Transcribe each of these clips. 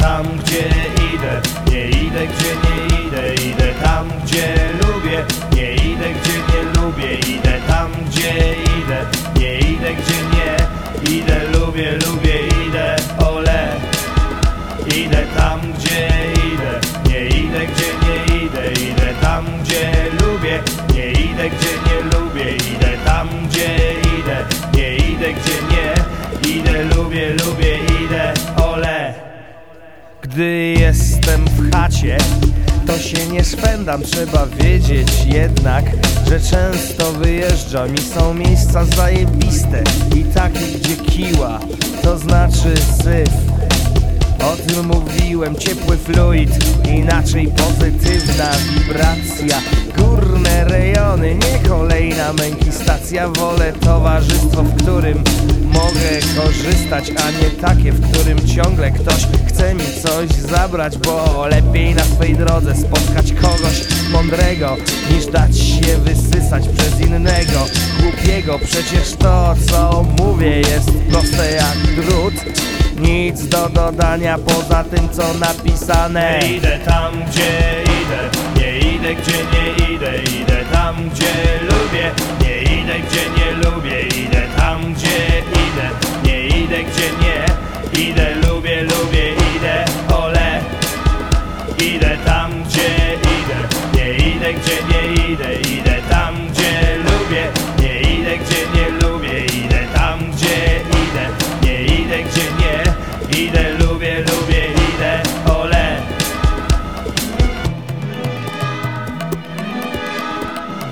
tam gdzie idę. Nie idę gdzie nie idę, idę tam gdzie Gdy jestem w chacie to się nie szwendam, trzeba wiedzieć jednak, że często wyjeżdżam i są miejsca zajebiste i takie, gdzie kiła, to znaczy syf. O tym mówiłem, ciepły fluid, inaczej pozytywna wibracja. Górne rejony, nie kolejna męki stacja Wolę towarzystwo, w którym mogę korzystać A nie takie, w którym ciągle ktoś chce mi coś zabrać Bo lepiej na swej drodze spotkać kogoś mądrego Niż dać się wysysać przez innego głupiego. Przecież to, co mówię jest proste jak drut. Nic do dodania poza tym co napisane. Idę tam gdzie idę. Nie idę gdzie nie idę. Idę tam gdzie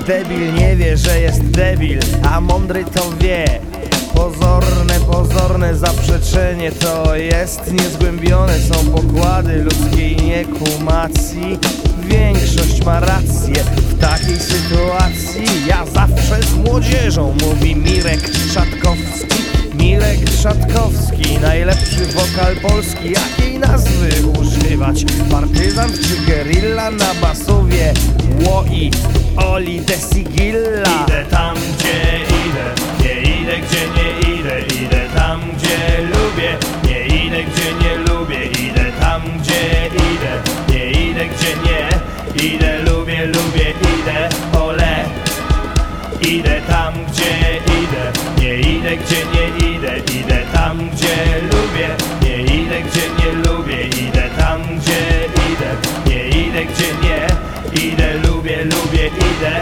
Debil nie wie, że jest debil, a mądry to wie. Pozorne, pozorne zaprzeczenie to jest Niezgłębione są pokłady ludzkiej niekumacji. Większość ma rację w takiej sytuacji. Ja zawsze z młodzieżą, mówi Mirek Szatkowski Mirek Szatkowski, najlepszy wokal polski. Jakiej nazwy używać? Partyzant czy gerilla na basowie? Łoi, Oli de Sigilla. Idę tam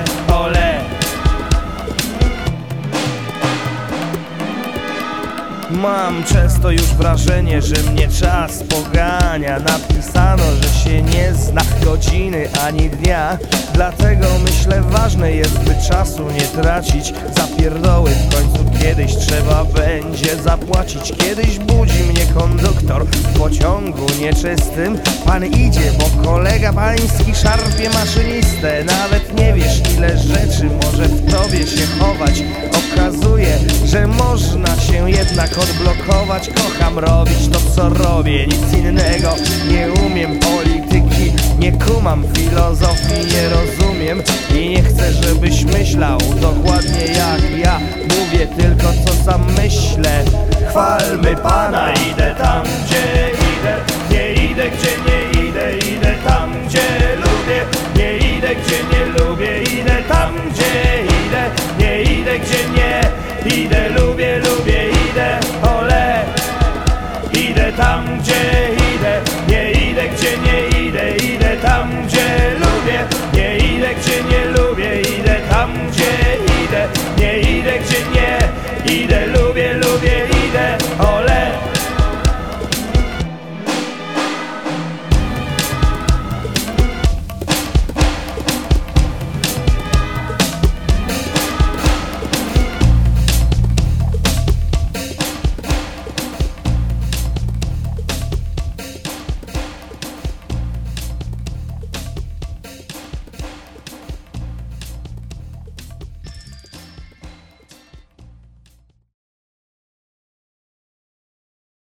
idę Mam często już wrażenie, że mnie czas pogania. Napisano, że się nie zna godziny ani dnia. Dlatego myślę ważne jest, by czasu nie tracić. Za pierdoły w końcu kiedyś trzeba będzie zapłacić. Kiedyś budzi mnie konduktor w pociągu nieczystym. Pan idzie, bo kolega pański szarpie maszynistę. Nawet nie wiesz ile rzeczy może w tobie się chować. Okazuje, że można się jednak odblokować Kocham robić to co robię, nic innego nie umiem Polityki nie kumam, filozofii nie rozumiem. I nie chcę żebyś myślał dokładnie jak ja Mówię tylko co sam myślę. Chwalmy Pana, idę tam gdzie idę. Nie idę gdzie nie idę, idę tam gdzie gdzie nie lubię Idę tam gdzie